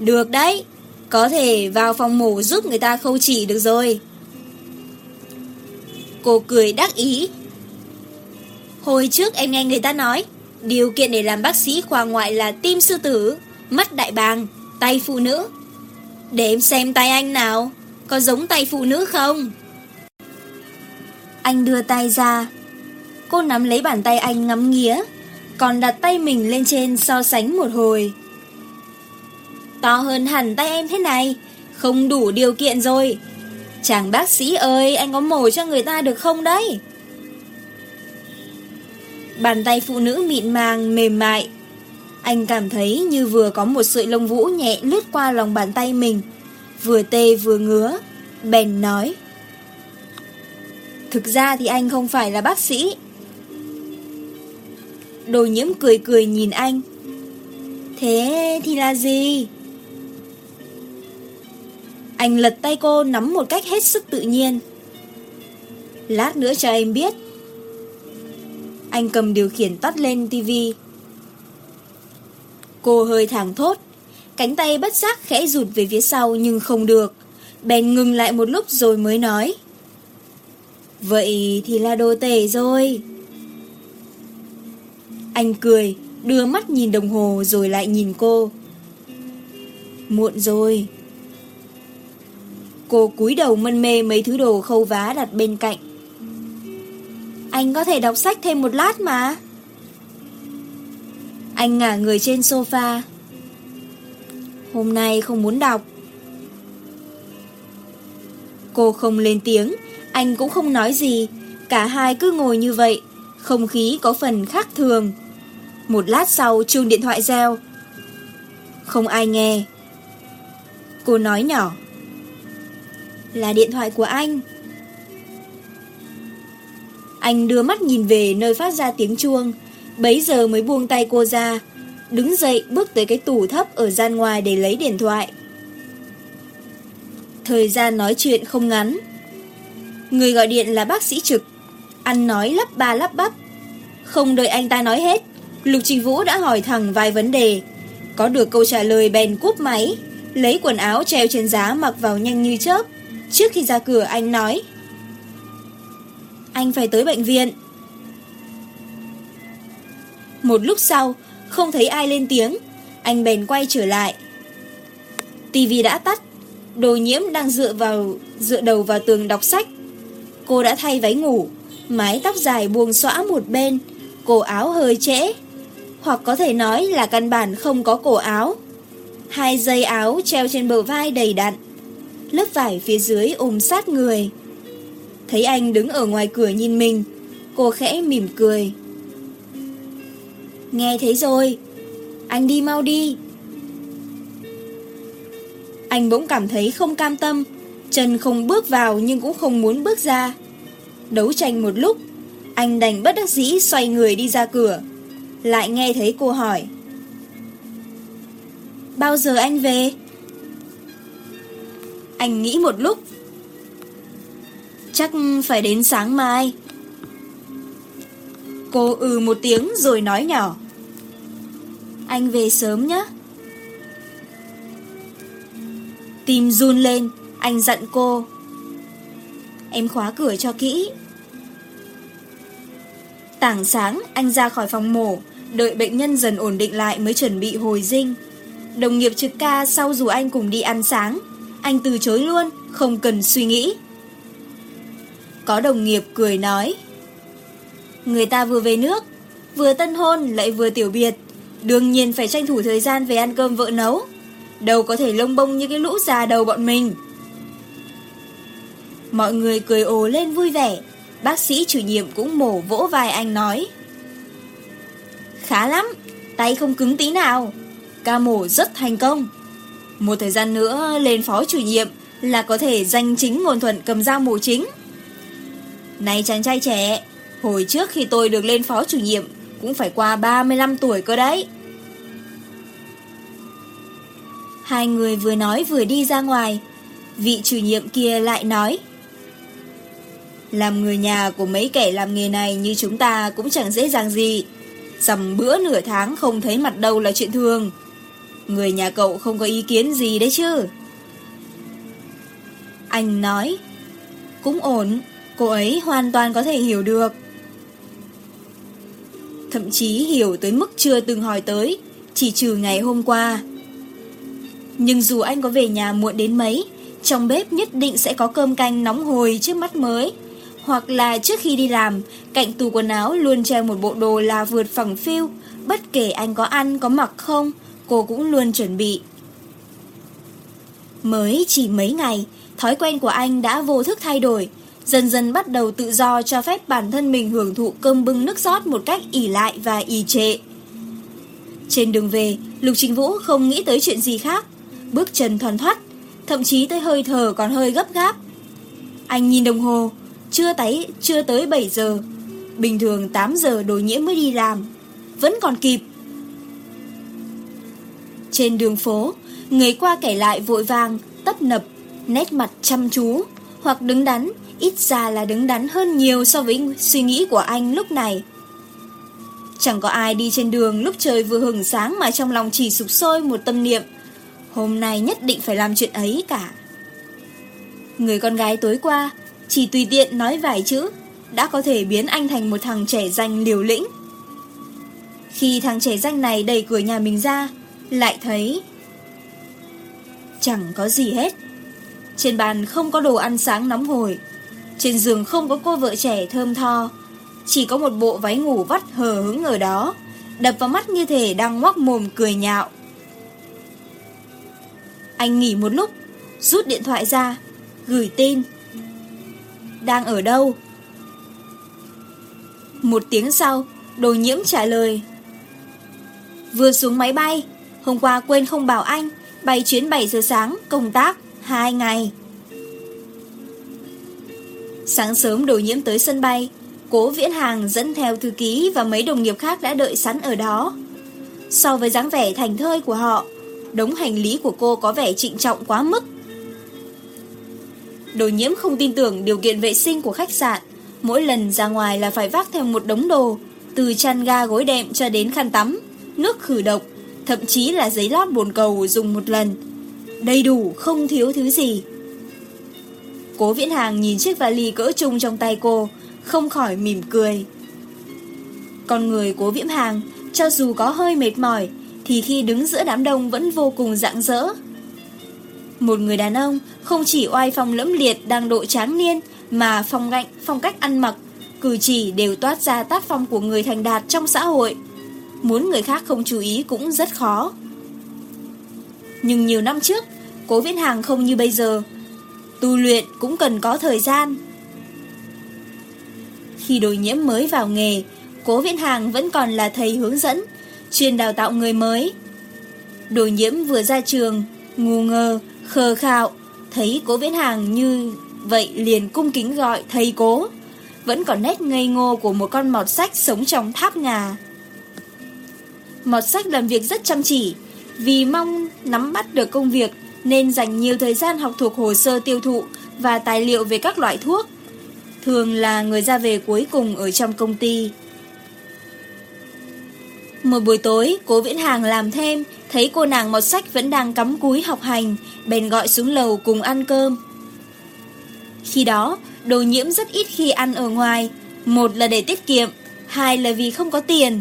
Được đấy, có thể vào phòng mổ giúp người ta khâu chỉ được rồi cô cười đắc ý. Hồi trước em nghe người ta nói, điều kiện để làm bác sĩ khoa ngoại là tim sư tử, mắt đại bàng, tay phụ nữ. Để em xem tay anh nào, có giống tay phụ nữ không? Anh đưa tay ra, cô nắm lấy bàn tay anh ngắm nghía, còn đặt tay mình lên trên so sánh một hồi. To hơn hẳn tay em thế này, không đủ điều kiện rồi, Chàng bác sĩ ơi, anh có mổ cho người ta được không đấy? Bàn tay phụ nữ mịn màng, mềm mại. Anh cảm thấy như vừa có một sợi lông vũ nhẹ lướt qua lòng bàn tay mình, vừa tê vừa ngứa, bèn nói. Thực ra thì anh không phải là bác sĩ. Đồ nhiễm cười cười nhìn anh. Thế thì là gì? Anh lật tay cô nắm một cách hết sức tự nhiên. Lát nữa cho em biết. Anh cầm điều khiển tắt lên tivi. Cô hơi thảng thốt, cánh tay bất giác khẽ rụt về phía sau nhưng không được. Bèn ngừng lại một lúc rồi mới nói. Vậy thì là đồ tể rồi. Anh cười, đưa mắt nhìn đồng hồ rồi lại nhìn cô. Muộn rồi, Cô cúi đầu mân mê mấy thứ đồ khâu vá đặt bên cạnh. Anh có thể đọc sách thêm một lát mà. Anh ngả người trên sofa. Hôm nay không muốn đọc. Cô không lên tiếng, anh cũng không nói gì. Cả hai cứ ngồi như vậy, không khí có phần khác thường. Một lát sau chuông điện thoại reo. Không ai nghe. Cô nói nhỏ là điện thoại của anh. Anh đưa mắt nhìn về nơi phát ra tiếng chuông, bấy giờ mới buông tay cô ra, đứng dậy bước tới cái tủ thấp ở gian ngoài để lấy điện thoại. Thời gian nói chuyện không ngắn. Người gọi điện là bác sĩ trực, ăn nói lắp ba lắp bắp. Không đợi anh ta nói hết, Lục Trình Vũ đã hỏi thẳng vài vấn đề. Có được câu trả lời bèn cúp máy, lấy quần áo treo trên giá mặc vào nhanh như chớp. Trước khi ra cửa, anh nói. Anh phải tới bệnh viện. Một lúc sau, Không thấy ai lên tiếng. Anh bèn quay trở lại. Tivi đã tắt. Đồ nhiễm đang dựa vào, dựa đầu vào tường đọc sách. Cô đã thay váy ngủ, Mái tóc dài buông xõa một bên, Cổ áo hơi trễ. Hoặc có thể nói là căn bản không có cổ áo. Hai dây áo treo trên bờ vai đầy đặn lớp vải phía dưới ôm sát người. Thấy anh đứng ở ngoài cửa nhìn mình, cô khẽ mỉm cười. Nghe thấy rồi, anh đi mau đi. Anh bỗng cảm thấy không cam tâm, chân không bước vào nhưng cũng không muốn bước ra. Đấu tranh một lúc, anh đành bất đắc dĩ xoay người đi ra cửa. Lại nghe thấy cô hỏi. Bao giờ anh về? Anh nghĩ một lúc. Chắc phải đến sáng mai. Cô ừ một tiếng rồi nói nhỏ. Anh về sớm nhé. Tim run lên, Anh giận cô. Em khóa cửa cho kỹ. Tảng sáng, anh ra khỏi phòng mổ, Đợi bệnh nhân dần ổn định lại mới chuẩn bị hồi dinh. Đồng nghiệp trực ca sau dù anh cùng đi ăn sáng anh từ chối luôn, không cần suy nghĩ. Có đồng nghiệp cười nói. Người ta vừa về nước, vừa tân hôn lại vừa tiểu biệt. Đương nhiên phải tranh thủ thời gian về ăn cơm vợ nấu. Đâu có thể lông bông như cái lũ già đầu bọn mình. Mọi người cười ồ lên vui vẻ. Bác sĩ chủ nhiệm cũng mổ vỗ vai anh nói. Khá lắm, tay không cứng tí nào. Ca mổ rất thành công. Một thời gian nữa lên phó chủ nhiệm là có thể danh chính ngôn thuận cầm dao mổ chính. Này chàng trai trẻ, hồi trước khi tôi được lên phó chủ nhiệm cũng phải qua 35 tuổi cơ đấy. Hai người vừa nói vừa đi ra ngoài, vị chủ nhiệm kia lại nói. Làm người nhà của mấy kẻ làm nghề này như chúng ta cũng chẳng dễ dàng gì. Dầm bữa nửa tháng không thấy mặt đâu là chuyện thường. Người nhà cậu không có ý kiến gì đấy chứ? Anh nói, Cũng ổn, Cô ấy hoàn toàn có thể hiểu được. Thậm chí hiểu tới mức chưa từng hỏi tới, Chỉ trừ ngày hôm qua. Nhưng dù anh có về nhà muộn đến mấy, Trong bếp nhất định sẽ có cơm canh nóng hồi trước mắt mới. Hoặc là trước khi đi làm, Cạnh tủ quần áo luôn treo một bộ đồ là vượt phẳng phiêu Bất kể anh có ăn, có mặc không cô cũng luôn chuẩn bị. Mới chỉ mấy ngày, thói quen của anh đã vô thức thay đổi, dần dần bắt đầu tự do cho phép bản thân mình hưởng thụ cơm bưng nước sót một cách ỉ lại và ỉ trệ. Trên đường về, Lục Trình Vũ không nghĩ tới chuyện gì khác, bước chân thoăn thoát thậm chí tới hơi thở còn hơi gấp gáp. Anh nhìn đồng hồ, chưa tới, chưa tới 7 giờ, bình thường 8 giờ đồ nhiễm mới đi làm, vẫn còn kịp. Trên đường phố, người qua kẻ lại vội vàng, tấp nập, nét mặt chăm chú, hoặc đứng đắn, ít ra là đứng đắn hơn nhiều so với suy nghĩ của anh lúc này. Chẳng có ai đi trên đường lúc trời vừa hừng sáng mà trong lòng chỉ sụp sôi một tâm niệm. Hôm nay nhất định phải làm chuyện ấy cả. Người con gái tối qua chỉ tùy tiện nói vài chữ đã có thể biến anh thành một thằng trẻ danh liều lĩnh. Khi thằng trẻ danh này đẩy cửa nhà mình ra, lại thấy, Chẳng có gì hết. Trên bàn không có đồ ăn sáng nóng hổi. Trên giường không có cô vợ trẻ thơm tho. Chỉ có một bộ váy ngủ vắt hờ hứng ở đó, Đập vào mắt như thể đang ngoác mồm cười nhạo. Anh nghỉ một lúc, Rút điện thoại ra, Gửi tin. Đang ở đâu? Một tiếng sau, Đồ nhiễm trả lời. Vừa xuống máy bay Hôm qua quên không bảo anh, bay chuyến 7 giờ sáng, công tác, 2 ngày. Sáng sớm đồ nhiễm tới sân bay, cố viễn hàng dẫn theo thư ký và mấy đồng nghiệp khác đã đợi sẵn ở đó. So với dáng vẻ thành thơi của họ, đống hành lý của cô có vẻ trịnh trọng quá mức. Đồ nhiễm không tin tưởng điều kiện vệ sinh của khách sạn, mỗi lần ra ngoài là phải vác theo một đống đồ, từ chăn ga gối đệm cho đến khăn tắm, nước khử độc, thậm chí là giấy lót bồn cầu dùng một lần. Đầy đủ, không thiếu thứ gì. Cố Viễn Hàng nhìn chiếc vali cỡ trung trong tay cô, không khỏi mỉm cười. Con người Cố Viễn Hàng, cho dù có hơi mệt mỏi, thì khi đứng giữa đám đông vẫn vô cùng rạng rỡ. Một người đàn ông không chỉ oai phong lẫm liệt đang độ tráng niên mà phong gạnh, phong cách ăn mặc, cử chỉ đều toát ra tác phong của người thành đạt trong xã hội muốn người khác không chú ý cũng rất khó. Nhưng nhiều năm trước, Cố Viễn Hàng không như bây giờ, tu luyện cũng cần có thời gian. Khi đối nhiễm mới vào nghề, Cố Viễn Hàng vẫn còn là thầy hướng dẫn, chuyên đào tạo người mới. Đồ nhiễm vừa ra trường, ngu ngơ, khờ khạo, thấy cố viễn hàng như vậy liền cung kính gọi thầy cố. Vẫn còn nét ngây ngô của một con mọt sách sống trong tháp ngà. Mọt sách làm việc rất chăm chỉ. Vì mong nắm bắt được công việc nên dành nhiều thời gian học thuộc hồ sơ tiêu thụ và tài liệu về các loại thuốc. Thường là người ra về cuối cùng ở trong công ty. Một buổi tối, cố Viễn Hàng làm thêm, thấy cô nàng mọt sách vẫn đang cắm cúi học hành, bèn gọi xuống lầu cùng ăn cơm. Khi đó, đồ nhiễm rất ít khi ăn ở ngoài, một là để tiết kiệm, hai là vì không có tiền,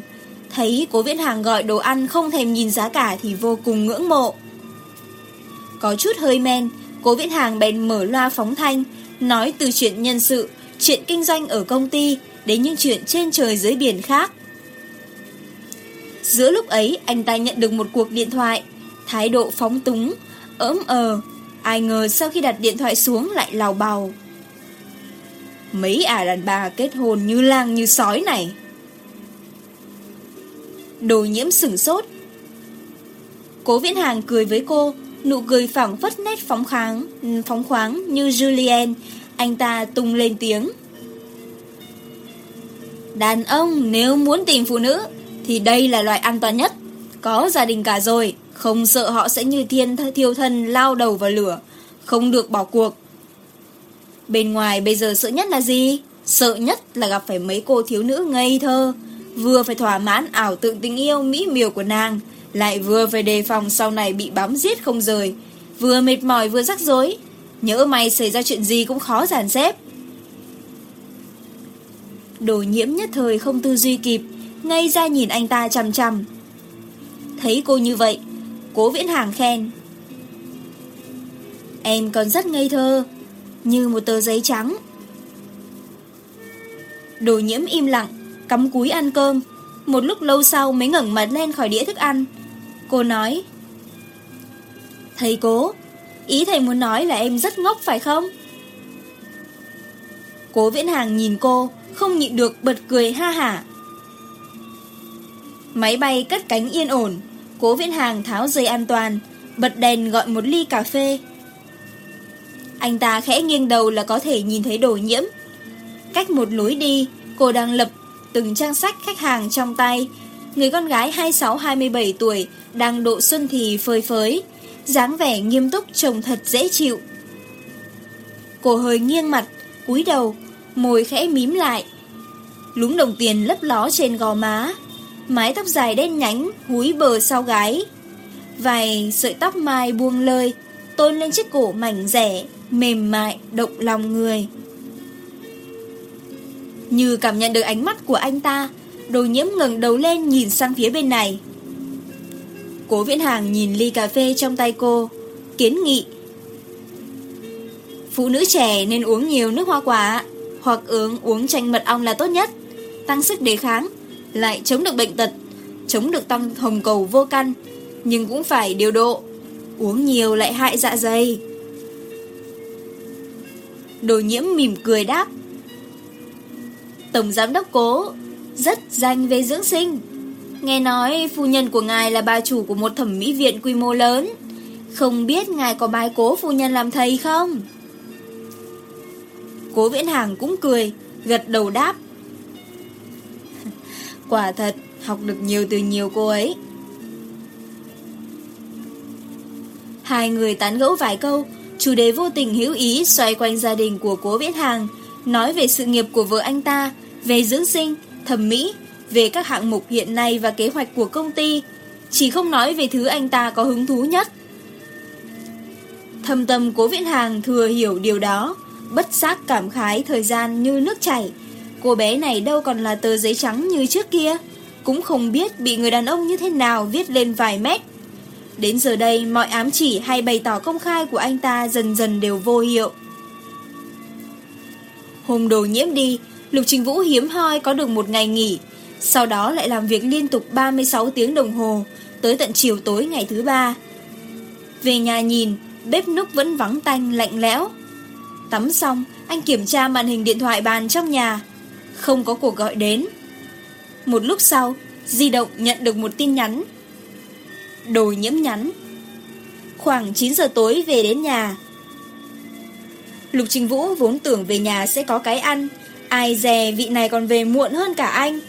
Thấy cố viễn hàng gọi đồ ăn không thèm nhìn giá cả thì vô cùng ngưỡng mộ. Có chút hơi men, cố viễn hàng bèn mở loa phóng thanh, nói từ chuyện nhân sự, chuyện kinh doanh ở công ty đến những chuyện trên trời dưới biển khác. Giữa lúc ấy, anh ta nhận được một cuộc điện thoại, thái độ phóng túng, ỡm ờ, ai ngờ sau khi đặt điện thoại xuống lại lào bào. Mấy ả đàn bà kết hôn như lang như sói này. Đồ nhiễm sửng sốt. Cố viễn hàng cười với cô Nụ cười phẳng phất nét phóng khoáng, Phóng khoáng như Julien. Anh ta tung lên tiếng. Đàn ông nếu muốn tìm phụ nữ Thì đây là loại an toàn nhất. Có gia đình cả rồi Không sợ họ sẽ như thiên thiêu thân lao đầu vào lửa Không được bỏ cuộc. Bên ngoài bây giờ sợ nhất là gì? Sợ nhất là gặp phải mấy cô thiếu nữ ngây thơ vừa phải thỏa mãn ảo tượng tình yêu mỹ miều của nàng, lại vừa phải đề phòng sau này bị bám giết không rời, vừa mệt mỏi vừa rắc rối, nhỡ may xảy ra chuyện gì cũng khó giàn xếp. Đồ nhiễm nhất thời không tư duy kịp, ngay ra nhìn anh ta chằm chằm. Thấy cô như vậy, cố viễn hàng khen. Em còn rất ngây thơ, như một tờ giấy trắng. Đồ nhiễm im lặng, cắm cúi ăn cơm. Một lúc lâu sau mới ngẩn mặt lên khỏi đĩa thức ăn. Cô nói Thầy cố, ý thầy muốn nói là em rất ngốc phải không? Cố viễn hàng nhìn cô, không nhịn được bật cười ha hả. Máy bay cất cánh yên ổn, cố viễn hàng tháo dây an toàn, bật đèn gọi một ly cà phê. Anh ta khẽ nghiêng đầu là có thể nhìn thấy đồ nhiễm. Cách một lối đi, cô đang lập từng trang sách khách hàng trong tay. Người con gái 26-27 tuổi, đang độ xuân thì phơi phới, dáng vẻ nghiêm túc trông thật dễ chịu. Cô hơi nghiêng mặt, cúi đầu, môi khẽ mím lại. Lúng đồng tiền lấp ló trên gò má, mái tóc dài đen nhánh húi bờ sau gái. Vài sợi tóc mai buông lơi, tôn lên chiếc cổ mảnh rẻ, mềm mại, động lòng người. Như cảm nhận được ánh mắt của anh ta, Đồ nhiễm ngẩng đầu lên nhìn sang phía bên này. Cố viễn hàng nhìn ly cà phê trong tay cô, Kiến nghị, Phụ nữ trẻ nên uống nhiều nước hoa quả, Hoặc uống uống chanh mật ong là tốt nhất, Tăng sức đề kháng, Lại chống được bệnh tật, Chống được tăng hồng cầu vô căn, Nhưng cũng phải điều độ, Uống nhiều lại hại dạ dày. Đồ nhiễm mỉm cười đáp Tổng giám đốc cố, Rất danh về dưỡng sinh. Nghe nói phu nhân của ngài là bà chủ của một thẩm mỹ viện quy mô lớn. Không biết ngài có bái cố phu nhân làm thầy không? Cố viễn hàng cũng cười, Gật đầu đáp. Quả thật, Học được nhiều từ nhiều cô ấy. Hai người tán gẫu vài câu, Chủ đề vô tình hữu ý xoay quanh gia đình của cố viễn hàng nói về sự nghiệp của vợ anh ta, về dưỡng sinh, thẩm mỹ, về các hạng mục hiện nay và kế hoạch của công ty, chỉ không nói về thứ anh ta có hứng thú nhất. Thầm tâm cố viện hàng thừa hiểu điều đó, bất giác cảm khái thời gian như nước chảy. Cô bé này đâu còn là tờ giấy trắng như trước kia, cũng không biết bị người đàn ông như thế nào viết lên vài mét. Đến giờ đây, mọi ám chỉ hay bày tỏ công khai của anh ta dần dần đều vô hiệu. Hôm đồ nhiễm đi, Lục Trình Vũ hiếm hoi có được một ngày nghỉ, sau đó lại làm việc liên tục 36 tiếng đồng hồ, tới tận chiều tối ngày thứ ba. Về nhà nhìn, bếp núc vẫn vắng tanh, lạnh lẽo. Tắm xong, anh kiểm tra màn hình điện thoại bàn trong nhà. Không có cuộc gọi đến. Một lúc sau, di động nhận được một tin nhắn. Đồ nhiễm nhắn. Khoảng 9 giờ tối về đến nhà, Lục Trình Vũ vốn tưởng về nhà sẽ có cái ăn, ai dè vị này còn về muộn hơn cả anh.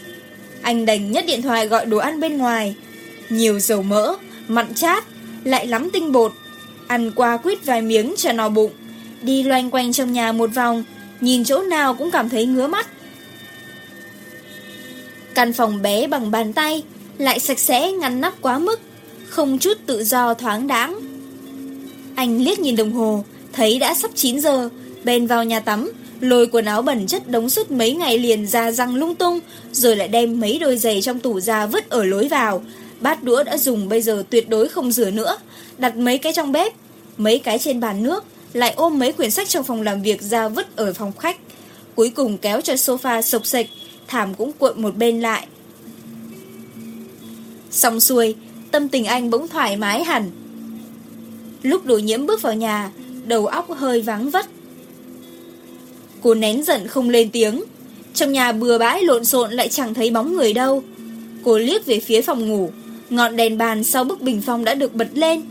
Anh đành nhất điện thoại gọi đồ ăn bên ngoài, nhiều dầu mỡ, mặn chát, lại lắm tinh bột. Ăn qua quýt vài miếng cho no bụng, đi loanh quanh trong nhà một vòng, nhìn chỗ nào cũng cảm thấy ngứa mắt. Căn phòng bé bằng bàn tay, lại sạch sẽ ngăn nắp quá mức, không chút tự do thoáng đáng. Anh liếc nhìn đồng hồ, Thấy đã sắp 9 giờ, Ben vào nhà tắm, lôi quần áo bẩn chất đống suốt mấy ngày liền ra răng lung tung, rồi lại đem mấy đôi giày trong tủ ra vứt ở lối vào. Bát đũa đã dùng bây giờ tuyệt đối không rửa nữa, đặt mấy cái trong bếp, mấy cái trên bàn nước, lại ôm mấy quyển sách trong phòng làm việc ra vứt ở phòng khách. Cuối cùng kéo cho sofa sộc sạch, thảm cũng cuộn một bên lại. Xong xuôi, tâm tình anh bỗng thoải mái hẳn. Lúc đồ nhiễm bước vào nhà, đầu óc hơi váng vất, Cô nén giận không lên tiếng, trong nhà bừa bãi lộn xộn lại chẳng thấy bóng người đâu. Cô liếc về phía phòng ngủ, ngọn đèn bàn sau bức bình phong đã được bật lên.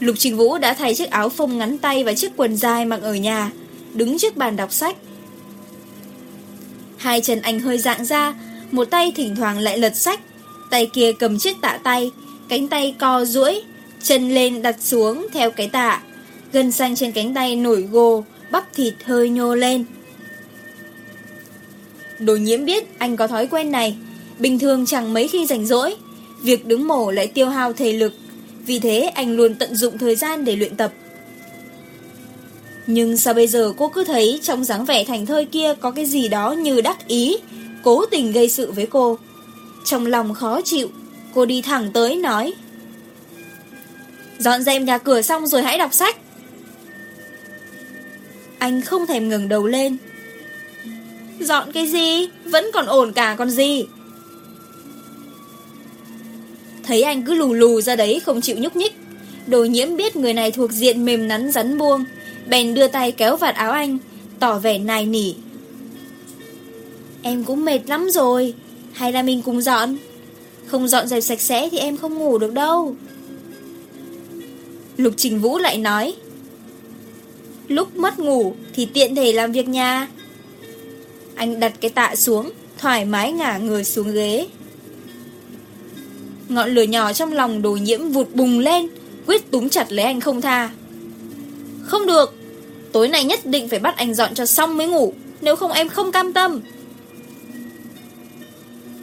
Lục Trình Vũ đã thay chiếc áo phông ngắn tay và chiếc quần dài mặc ở nhà, đứng trước bàn đọc sách. Hai chân anh hơi dạng ra, một tay thỉnh thoảng lại lật sách, tay kia cầm chiếc tạ tay, cánh tay co duỗi, chân lên đặt xuống theo cái tạ gân xanh trên cánh tay nổi gồ, bắp thịt hơi nhô lên. Đồ nhiễm biết anh có thói quen này, bình thường chẳng mấy khi rảnh rỗi, việc đứng mổ lại tiêu hao thể lực, vì thế anh luôn tận dụng thời gian để luyện tập. Nhưng sao bây giờ cô cứ thấy trong dáng vẻ thành thơi kia có cái gì đó như đắc ý, cố tình gây sự với cô. Trong lòng khó chịu, cô đi thẳng tới nói. Dọn dẹp nhà cửa xong rồi hãy đọc sách. Anh không thèm ngừng đầu lên. Dọn cái gì? Vẫn còn ổn cả con gì? Thấy anh cứ lù lù ra đấy, không chịu nhúc nhích. Đồ nhiễm biết người này thuộc diện mềm nắn rắn buông. Bèn đưa tay kéo vạt áo anh, Tỏ vẻ nài nỉ. Em cũng mệt lắm rồi, Hay là mình cùng dọn? Không dọn dẹp sạch sẽ thì em không ngủ được đâu. Lục Trình Vũ lại nói Lúc mất ngủ thì tiện thể làm việc nha. Anh đặt cái tạ xuống, Thoải mái ngả người xuống ghế. Ngọn lửa nhỏ trong lòng đồ nhiễm vụt bùng lên, Quyết túm chặt lấy anh không tha. Không được, Tối nay nhất định phải bắt anh dọn cho xong mới ngủ, Nếu không em không cam tâm.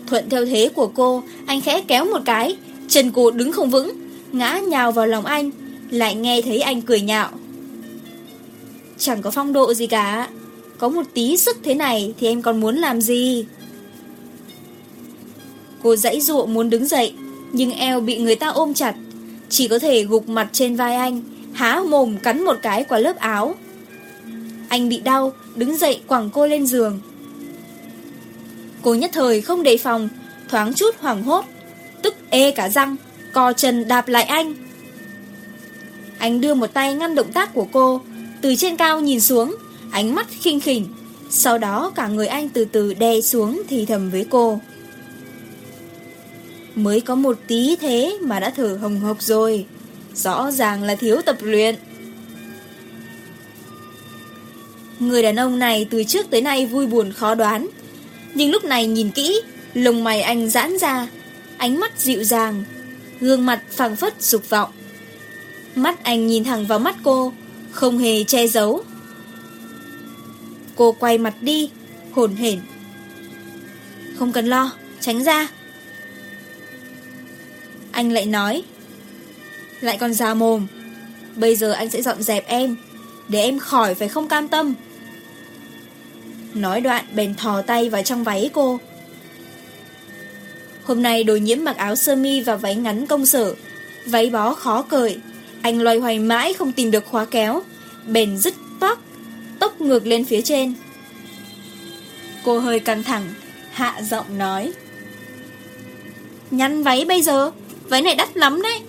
Thuận theo thế của cô, Anh khẽ kéo một cái, Chân cô đứng không vững, Ngã nhào vào lòng anh, Lại nghe thấy anh cười nhạo chẳng có phong độ gì cả. Có một tí sức thế này thì em còn muốn làm gì? Cô dãy dụa muốn đứng dậy, nhưng eo bị người ta ôm chặt. Chỉ có thể gục mặt trên vai anh, há mồm cắn một cái qua lớp áo. Anh bị đau, đứng dậy quẳng cô lên giường. Cô nhất thời không đề phòng, thoáng chút hoảng hốt, tức ê cả răng, co chân đạp lại anh. Anh đưa một tay ngăn động tác của cô, từ trên cao nhìn xuống, Ánh mắt khinh khỉnh. Sau đó cả người anh từ từ đè xuống Thì thầm với cô. Mới có một tí thế Mà đã thở hồng hộc rồi. Rõ ràng là thiếu tập luyện. Người đàn ông này từ trước tới nay vui buồn khó đoán. Nhưng lúc này nhìn kỹ Lồng mày anh giãn ra, Ánh mắt dịu dàng, Gương mặt phẳng phất dục vọng. Mắt anh nhìn thẳng vào mắt cô không hề che giấu. Cô quay mặt đi, hồn hển. Không cần lo, tránh ra. Anh lại nói, lại còn già mồm, bây giờ anh sẽ dọn dẹp em, để em khỏi phải không cam tâm. Nói đoạn bèn thò tay vào trong váy cô. Hôm nay đồ nhiễm mặc áo sơ mi và váy ngắn công sở, váy bó khó cởi, anh loay hoay mãi không tìm được khóa kéo, bền dứt tóc, tốc ngược lên phía trên. Cô hơi căng thẳng, hạ giọng nói. Nhăn váy bây giờ, váy này đắt lắm đấy.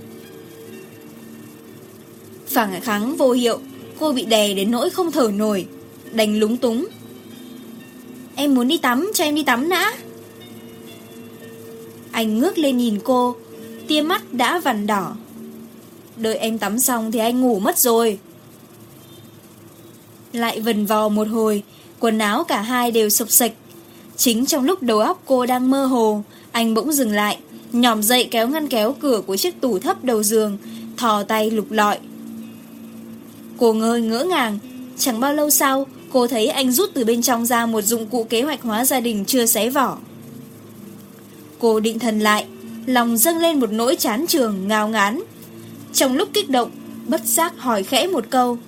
Phản kháng vô hiệu, cô bị đè đến nỗi không thở nổi, đành lúng túng. Em muốn đi tắm, cho em đi tắm đã. Anh ngước lên nhìn cô, tia mắt đã vằn đỏ. Đợi em tắm xong thì anh ngủ mất rồi. Lại vần vò một hồi, quần áo cả hai đều sụp sạch. Chính trong lúc đầu óc cô đang mơ hồ, anh bỗng dừng lại, nhòm dậy kéo ngăn kéo cửa của chiếc tủ thấp đầu giường, thò tay lục lọi. Cô ngơi ngỡ ngàng, chẳng bao lâu sau, cô thấy anh rút từ bên trong ra một dụng cụ kế hoạch hóa gia đình chưa xé vỏ. Cô định thần lại, lòng dâng lên một nỗi chán trường, ngào ngán. Trong lúc kích động, Bất giác hỏi khẽ một câu.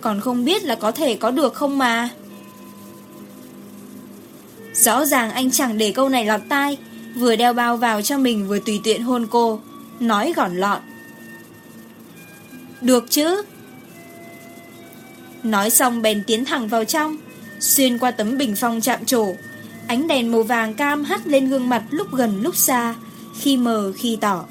Còn không biết là có thể có được không mà? Rõ ràng anh chẳng để câu này lọt tai, Vừa đeo bao vào cho mình vừa tùy tiện hôn cô, Nói gọn lọn. Được chứ? Nói xong bèn tiến thẳng vào trong, Xuyên qua tấm bình phong chạm trổ, Ánh đèn màu vàng cam hắt lên gương mặt lúc gần lúc xa, Khi mờ khi tỏ.